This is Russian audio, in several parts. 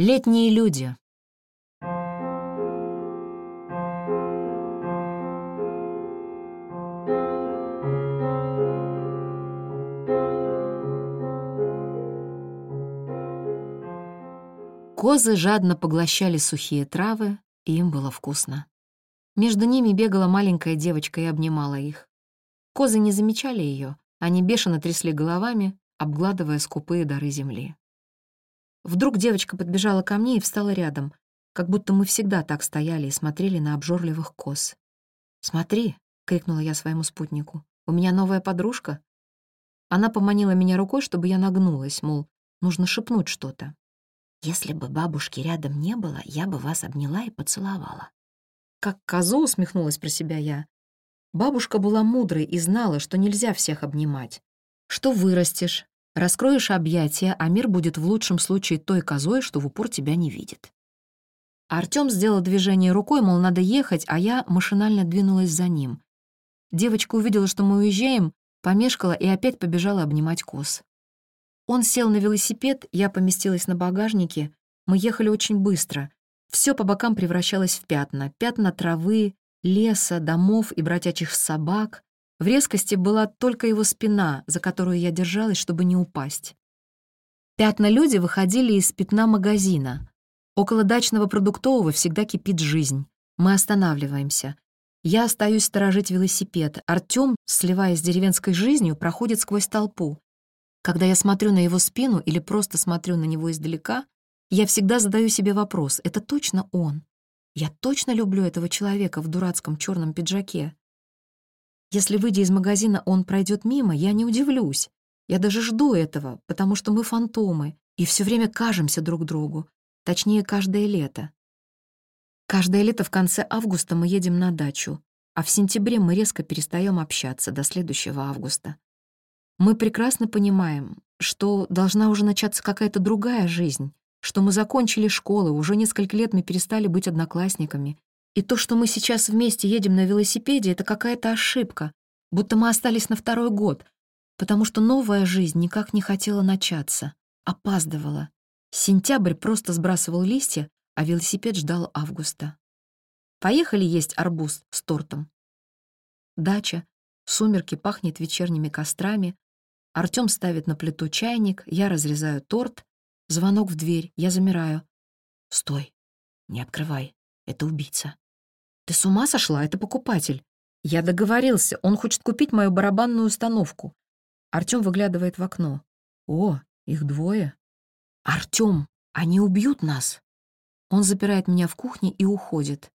Летние люди. Козы жадно поглощали сухие травы, и им было вкусно. Между ними бегала маленькая девочка и обнимала их. Козы не замечали ее, они бешено трясли головами, обгладывая скупые дары земли. Вдруг девочка подбежала ко мне и встала рядом, как будто мы всегда так стояли и смотрели на обжорливых коз. «Смотри!» — крикнула я своему спутнику. «У меня новая подружка!» Она поманила меня рукой, чтобы я нагнулась, мол, нужно шепнуть что-то. Если бы бабушки рядом не было, я бы вас обняла и поцеловала. Как козу усмехнулась про себя я. Бабушка была мудрой и знала, что нельзя всех обнимать. Что вырастешь, раскроешь объятия, а мир будет в лучшем случае той козой, что в упор тебя не видит. Артём сделал движение рукой, мол, надо ехать, а я машинально двинулась за ним. Девочка увидела, что мы уезжаем, помешкала и опять побежала обнимать коз. Он сел на велосипед, я поместилась на багажнике. Мы ехали очень быстро. Все по бокам превращалось в пятна. Пятна травы, леса, домов и бродячих собак. В резкости была только его спина, за которую я держалась, чтобы не упасть. Пятна люди выходили из пятна магазина. Около дачного продуктового всегда кипит жизнь. Мы останавливаемся. Я остаюсь сторожить велосипед. Артём, сливаясь с деревенской жизнью, проходит сквозь толпу. Когда я смотрю на его спину или просто смотрю на него издалека, я всегда задаю себе вопрос, это точно он? Я точно люблю этого человека в дурацком черном пиджаке? Если, выйдя из магазина, он пройдет мимо, я не удивлюсь. Я даже жду этого, потому что мы фантомы и все время кажемся друг другу, точнее, каждое лето. Каждое лето в конце августа мы едем на дачу, а в сентябре мы резко перестаем общаться до следующего августа. Мы прекрасно понимаем, что должна уже начаться какая-то другая жизнь, что мы закончили школу, уже несколько лет мы перестали быть одноклассниками. И то, что мы сейчас вместе едем на велосипеде, это какая-то ошибка, будто мы остались на второй год, потому что новая жизнь никак не хотела начаться, опаздывала. Сентябрь просто сбрасывал листья, а велосипед ждал августа. Поехали есть арбуз с тортом. Дача, сумерки пахнет вечерними кострами, Артём ставит на плиту чайник, я разрезаю торт. Звонок в дверь, я замираю. «Стой, не открывай, это убийца». «Ты с ума сошла? Это покупатель». «Я договорился, он хочет купить мою барабанную установку». Артём выглядывает в окно. «О, их двое». «Артём, они убьют нас». Он запирает меня в кухне и уходит.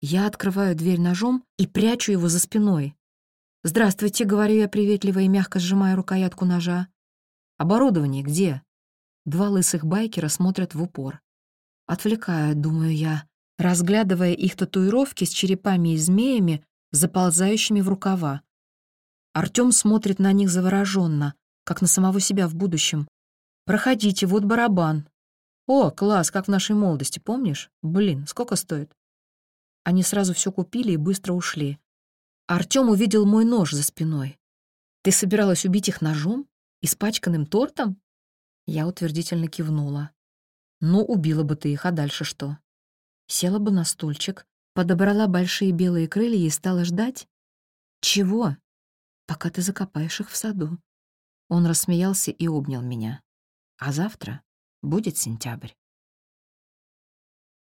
Я открываю дверь ножом и прячу его за спиной. «Здравствуйте», — говорю я приветливо и мягко сжимая рукоятку ножа. «Оборудование где?» Два лысых байкера смотрят в упор. Отвлекаю, думаю я, разглядывая их татуировки с черепами и змеями, заползающими в рукава. Артём смотрит на них завороженно, как на самого себя в будущем. «Проходите, вот барабан». «О, класс, как в нашей молодости, помнишь? Блин, сколько стоит?» Они сразу все купили и быстро ушли. Артём увидел мой нож за спиной. «Ты собиралась убить их ножом? Испачканным тортом?» Я утвердительно кивнула. «Ну, убила бы ты их, а дальше что?» Села бы на стульчик, подобрала большие белые крылья и стала ждать. «Чего?» «Пока ты закопаешь их в саду». Он рассмеялся и обнял меня. «А завтра будет сентябрь».